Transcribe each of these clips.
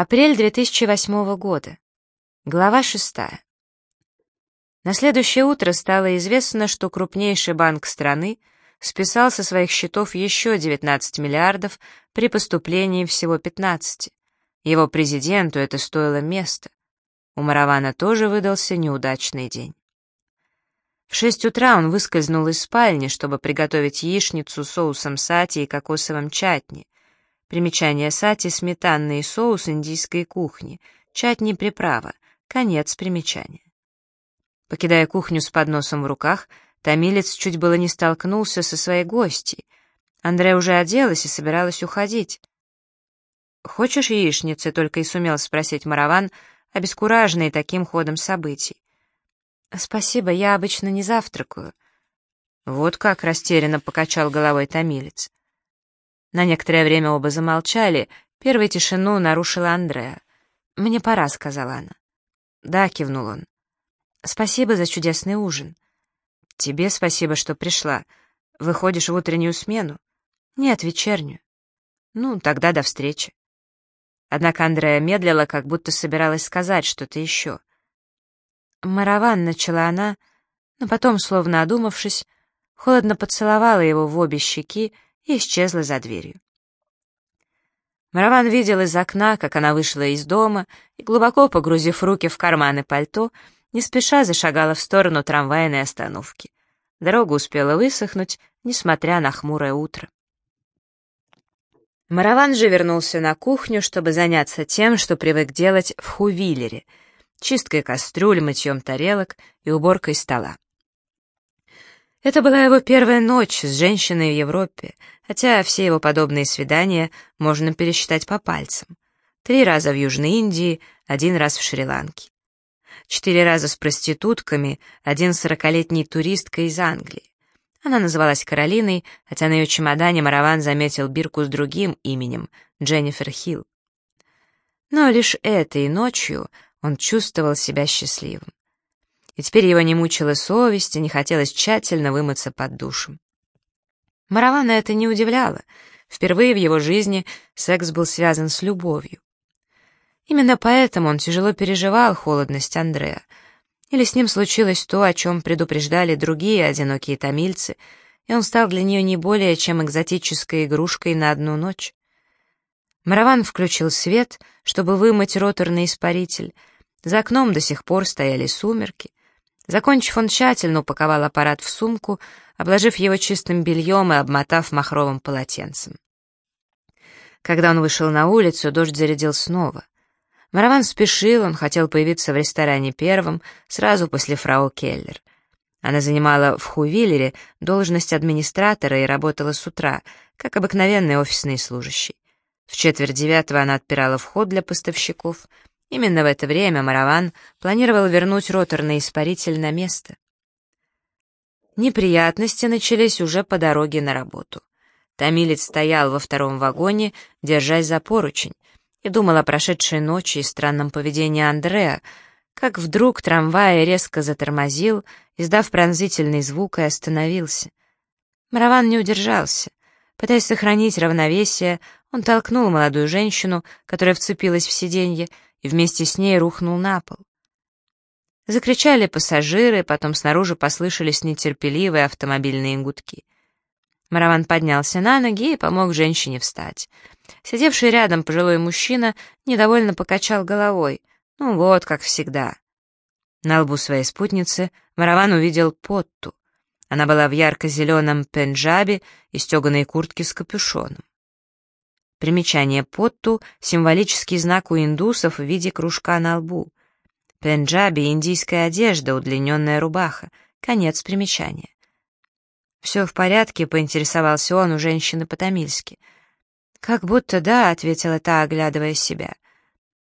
Апрель 2008 года. Глава 6. На следующее утро стало известно, что крупнейший банк страны списал со своих счетов еще 19 миллиардов при поступлении всего 15. Его президенту это стоило места. У Маравана тоже выдался неудачный день. В шесть утра он выскользнул из спальни, чтобы приготовить яичницу с соусом сати и кокосовым чатни — Примечание сати — сметанный соус индийской кухни, чатни — приправа, конец примечания. Покидая кухню с подносом в руках, томилец чуть было не столкнулся со своей гостьей. Андрея уже оделась и собиралась уходить. «Хочешь яичницы?» — только и сумел спросить Мараван, обескураженный таким ходом событий. «Спасибо, я обычно не завтракаю». Вот как растерянно покачал головой томилец. На некоторое время оба замолчали, первой тишину нарушила Андреа. «Мне пора», — сказала она. «Да», — кивнул он. «Спасибо за чудесный ужин». «Тебе спасибо, что пришла. Выходишь в утреннюю смену?» «Нет, вечернюю». «Ну, тогда до встречи». Однако Андрея медлила, как будто собиралась сказать что-то еще. «Мараван», — начала она, но потом, словно одумавшись, холодно поцеловала его в обе щеки и исчезла за дверью. Мараван видел из окна, как она вышла из дома и, глубоко погрузив руки в карманы пальто, не спеша зашагала в сторону трамвайной остановки. Дорога успела высохнуть, несмотря на хмурое утро. Мараван же вернулся на кухню, чтобы заняться тем, что привык делать в Хувиллере — чисткой кастрюль, мытьем тарелок и уборкой стола. Это была его первая ночь с женщиной в Европе, хотя все его подобные свидания можно пересчитать по пальцам. Три раза в Южной Индии, один раз в Шри-Ланке. Четыре раза с проститутками, один сорокалетней туристкой из Англии. Она называлась Каролиной, хотя на ее чемодане Мараван заметил бирку с другим именем — Дженнифер Хилл. Но лишь этой ночью он чувствовал себя счастливым и теперь его не мучила совесть и не хотелось тщательно вымыться под душем. Маравана это не удивляло. Впервые в его жизни секс был связан с любовью. Именно поэтому он тяжело переживал холодность Андрея. Или с ним случилось то, о чем предупреждали другие одинокие томильцы, и он стал для нее не более чем экзотической игрушкой на одну ночь. Мараван включил свет, чтобы вымыть роторный испаритель. За окном до сих пор стояли сумерки. Закончив, он тщательно упаковал аппарат в сумку, обложив его чистым бельем и обмотав махровым полотенцем. Когда он вышел на улицу, дождь зарядил снова. Мараван спешил, он хотел появиться в ресторане первым, сразу после фрау Келлер. Она занимала в Хувиллере должность администратора и работала с утра, как обыкновенный офисный служащий. В четверть девятого она отпирала вход для поставщиков — Именно в это время Мараван планировал вернуть роторный испаритель на место. Неприятности начались уже по дороге на работу. Томилец стоял во втором вагоне, держась за поручень, и думал о прошедшей ночи и странном поведении Андреа, как вдруг трамвай резко затормозил, издав пронзительный звук и остановился. Мараван не удержался. Пытаясь сохранить равновесие, он толкнул молодую женщину, которая вцепилась в сиденье, и вместе с ней рухнул на пол. Закричали пассажиры, потом снаружи послышались нетерпеливые автомобильные гудки. Мараван поднялся на ноги и помог женщине встать. Сидевший рядом пожилой мужчина недовольно покачал головой. Ну вот, как всегда. На лбу своей спутницы Мараван увидел Потту. Она была в ярко-зеленом пенджабе и стеганой куртке с капюшоном. Примечание потту — символический знак у индусов в виде кружка на лбу. Пенджаби — индийская одежда, удлиненная рубаха. Конец примечания. «Все в порядке», — поинтересовался он у женщины по-тамильски. «Как будто да», — ответила та, оглядывая себя.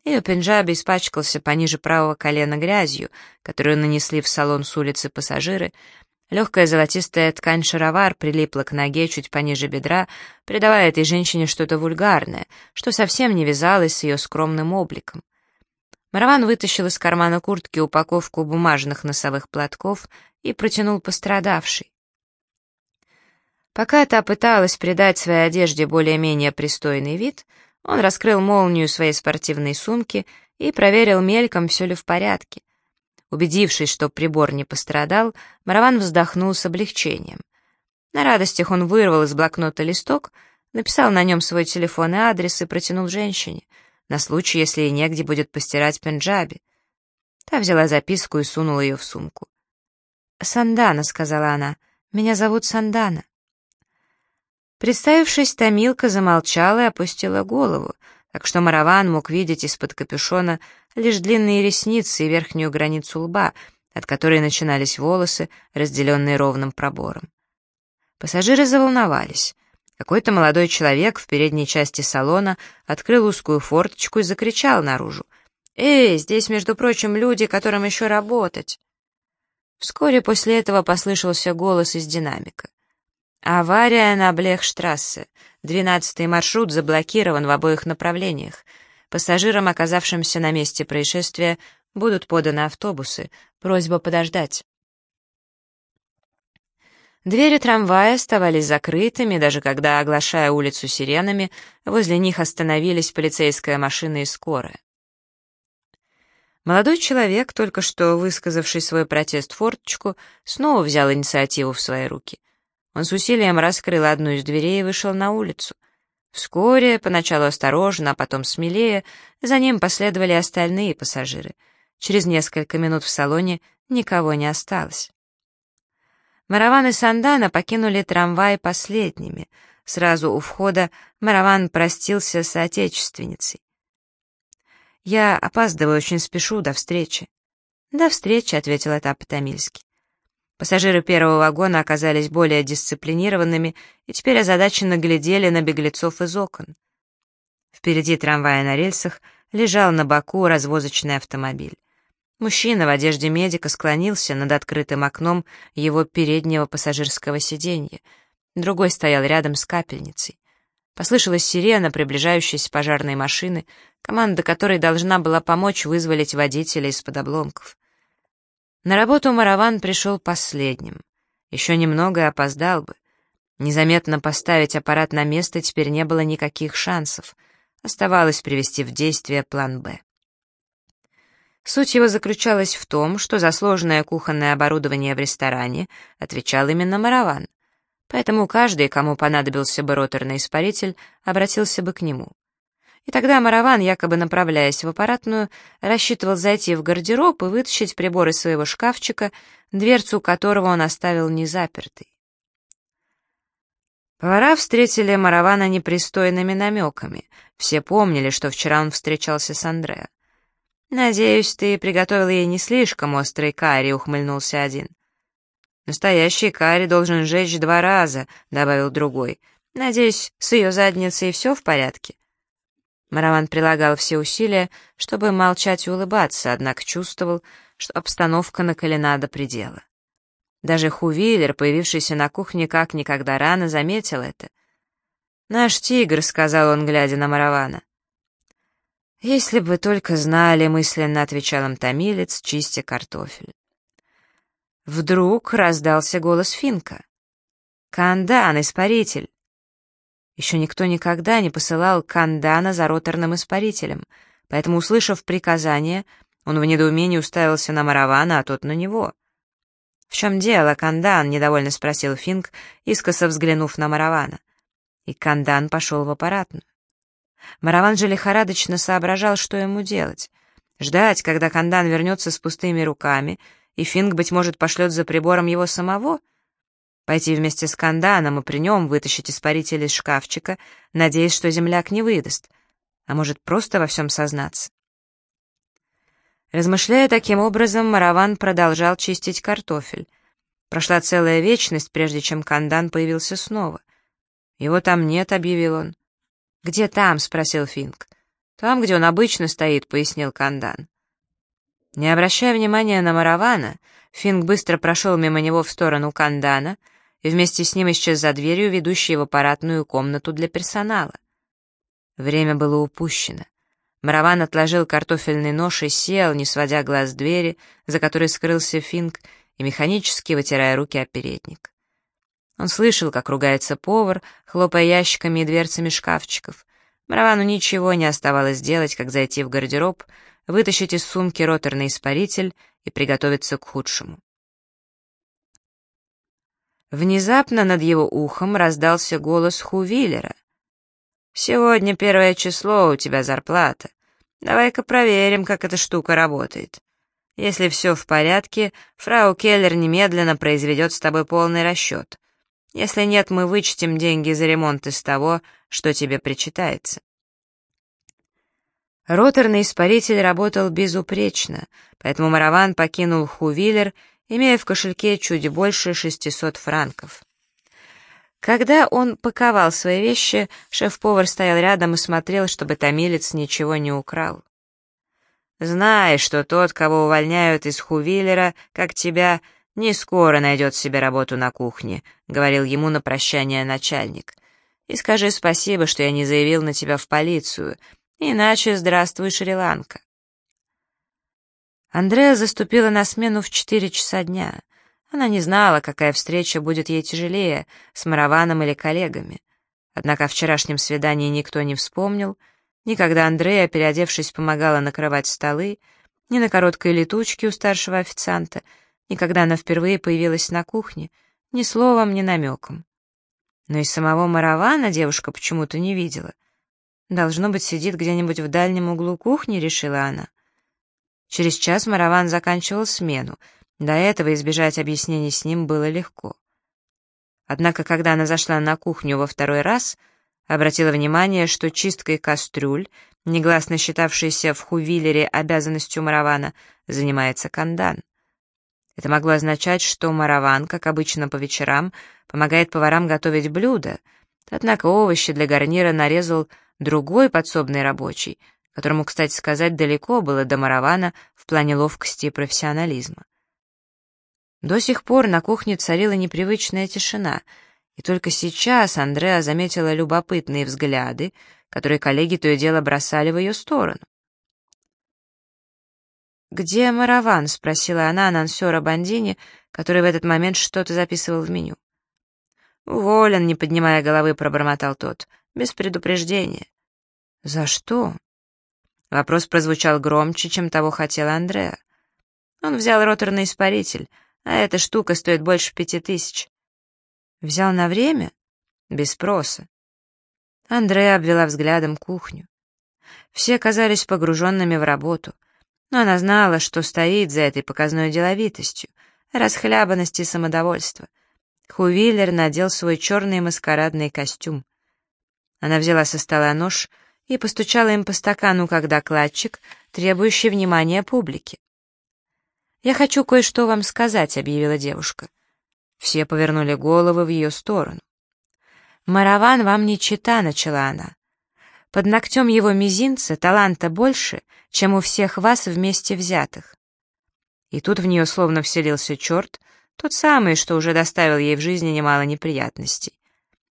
Ее пенджаби испачкался пониже правого колена грязью, которую нанесли в салон с улицы пассажиры, Легкая золотистая ткань шаровар прилипла к ноге чуть пониже бедра, придавая этой женщине что-то вульгарное, что совсем не вязалось с ее скромным обликом. Мараван вытащил из кармана куртки упаковку бумажных носовых платков и протянул пострадавшей. Пока та пыталась придать своей одежде более-менее пристойный вид, Он раскрыл молнию своей спортивной сумки и проверил мельком, все ли в порядке. Убедившись, что прибор не пострадал, Мараван вздохнул с облегчением. На радостях он вырвал из блокнота листок, написал на нем свой телефон и адрес и протянул женщине, на случай, если ей негде будет постирать пенджаби. Та взяла записку и сунула ее в сумку. «Сандана», — сказала она, — «меня зовут Сандана». Представившись, Томилка замолчала и опустила голову, так что Мараван мог видеть из-под капюшона лишь длинные ресницы и верхнюю границу лба, от которой начинались волосы, разделенные ровным пробором. Пассажиры заволновались. Какой-то молодой человек в передней части салона открыл узкую форточку и закричал наружу. «Эй, здесь, между прочим, люди, которым еще работать!» Вскоре после этого послышался голос из динамика. «Авария на Блехштрассе. Двенадцатый маршрут заблокирован в обоих направлениях. Пассажирам, оказавшимся на месте происшествия, будут поданы автобусы. Просьба подождать». Двери трамвая оставались закрытыми, даже когда, оглашая улицу сиренами, возле них остановились полицейская машина и скорая. Молодой человек, только что высказавший свой протест форточку, снова взял инициативу в свои руки. Он с усилием раскрыл одну из дверей и вышел на улицу. Вскоре, поначалу осторожно, а потом смелее, за ним последовали остальные пассажиры. Через несколько минут в салоне никого не осталось. Мараван и Сандана покинули трамвай последними. Сразу у входа Мараван простился с отечественницей. «Я опаздываю, очень спешу, до встречи». «До встречи», — ответил это по-тамильски. Пассажиры первого вагона оказались более дисциплинированными и теперь озадаченно глядели на беглецов из окон. Впереди трамвая на рельсах лежал на боку развозочный автомобиль. Мужчина в одежде медика склонился над открытым окном его переднего пассажирского сиденья. Другой стоял рядом с капельницей. Послышалась сирена приближающейся пожарной машины, команда которой должна была помочь вызволить водителя из-под обломков. На работу Мараван пришел последним. Еще немного и опоздал бы. Незаметно поставить аппарат на место теперь не было никаких шансов. Оставалось привести в действие план «Б». Суть его заключалась в том, что за сложное кухонное оборудование в ресторане отвечал именно Мараван. Поэтому каждый, кому понадобился бы роторный испаритель, обратился бы к нему. И тогда Мараван, якобы направляясь в аппаратную, рассчитывал зайти в гардероб и вытащить прибор из своего шкафчика, дверцу которого он оставил незапертой. Повара встретили Маравана непристойными намеками. Все помнили, что вчера он встречался с Андреа. «Надеюсь, ты приготовил ей не слишком острый карри», — ухмыльнулся один. «Настоящий карри должен жечь два раза», — добавил другой. «Надеюсь, с ее задницей все в порядке?» Мараван прилагал все усилия, чтобы молчать и улыбаться, однако чувствовал, что обстановка накалена до предела. Даже Хувиллер, появившийся на кухне как никогда рано, заметил это. «Наш тигр», — сказал он, глядя на Маравана. «Если бы только знали», — мысленно отвечал им томилец, чистя картофель. Вдруг раздался голос Финка. «Кандан, испаритель!» Еще никто никогда не посылал Кандана за роторным испарителем, поэтому, услышав приказание, он в недоумении уставился на Маравана, а тот на него. «В чем дело, Кандан?» — недовольно спросил Финк, искоса взглянув на Маравана. И Кандан пошел в аппаратную. Мараван же лихорадочно соображал, что ему делать. Ждать, когда Кандан вернется с пустыми руками, и Финг, быть может, пошлет за прибором его самого? Пойти вместе с Канданом и при нем вытащить испаритель из шкафчика, надеясь, что земляк не выдаст. А может, просто во всем сознаться? Размышляя таким образом, Мараван продолжал чистить картофель. Прошла целая вечность, прежде чем Кандан появился снова. «Его там нет», — объявил он. «Где там?» — спросил Финк. «Там, где он обычно стоит», — пояснил Кандан. Не обращая внимания на Маравана, Финк быстро прошел мимо него в сторону Кандана и вместе с ним исчез за дверью, ведущей в аппаратную комнату для персонала. Время было упущено. Мараван отложил картофельный нож и сел, не сводя глаз двери, за которой скрылся Финк, и механически вытирая руки о передник. Он слышал, как ругается повар, хлопая ящиками и дверцами шкафчиков. Маравану ничего не оставалось делать, как зайти в гардероб, вытащить из сумки роторный испаритель и приготовиться к худшему. Внезапно над его ухом раздался голос Хувиллера. «Сегодня первое число, у тебя зарплата. Давай-ка проверим, как эта штука работает. Если все в порядке, фрау Келлер немедленно произведет с тобой полный расчет. Если нет, мы вычтем деньги за ремонт из того, что тебе причитается. Роторный испаритель работал безупречно, поэтому Мараван покинул Хувиллер, имея в кошельке чуть больше 600 франков. Когда он паковал свои вещи, шеф-повар стоял рядом и смотрел, чтобы томилец ничего не украл. «Знай, что тот, кого увольняют из Хувиллера, как тебя, не скоро найдет себе работу на кухне», — говорил ему на прощание начальник. «И скажи спасибо, что я не заявил на тебя в полицию, иначе здравствуй, Шри-Ланка». Андреа заступила на смену в четыре часа дня. Она не знала, какая встреча будет ей тяжелее, с Мараваном или коллегами. Однако о вчерашнем свидании никто не вспомнил, ни когда Андрея, переодевшись, помогала накрывать столы, ни на короткой летучке у старшего официанта, ни когда она впервые появилась на кухне, ни словом, ни намеком. Но и самого Маравана девушка почему-то не видела. Должно быть, сидит где-нибудь в дальнем углу кухни, решила она. Через час Мараван заканчивал смену. До этого избежать объяснений с ним было легко. Однако, когда она зашла на кухню во второй раз, обратила внимание, что чисткой кастрюль, негласно считавшейся в Хувиллере обязанностью Маравана, занимается Кандан. Это могло означать, что Мараван, как обычно по вечерам, помогает поварам готовить блюда, однако овощи для гарнира нарезал другой подсобный рабочий — которому, кстати сказать, далеко было до Маравана в плане ловкости и профессионализма. До сих пор на кухне царила непривычная тишина, и только сейчас Андреа заметила любопытные взгляды, которые коллеги то и дело бросали в ее сторону. «Где Мараван?» — спросила она анонсера Бандини, который в этот момент что-то записывал в меню. «Уволен», — не поднимая головы, пробормотал тот, — «без предупреждения». «За что?» Вопрос прозвучал громче, чем того хотел Андреа. Он взял роторный испаритель, а эта штука стоит больше пяти тысяч. Взял на время? Без спроса. Андреа обвела взглядом кухню. Все казались погруженными в работу, но она знала, что стоит за этой показной деловитостью, расхлябанность и самодовольство. Хувиллер надел свой черный маскарадный костюм. Она взяла со стола нож и постучала им по стакану, как докладчик, требующий внимания публики. «Я хочу кое-что вам сказать», — объявила девушка. Все повернули головы в ее сторону. «Мараван вам не чита», — начала она. «Под ногтем его мизинца таланта больше, чем у всех вас вместе взятых». И тут в нее словно вселился черт, тот самый, что уже доставил ей в жизни немало неприятностей.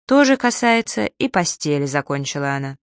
«То же касается и постели», — закончила она.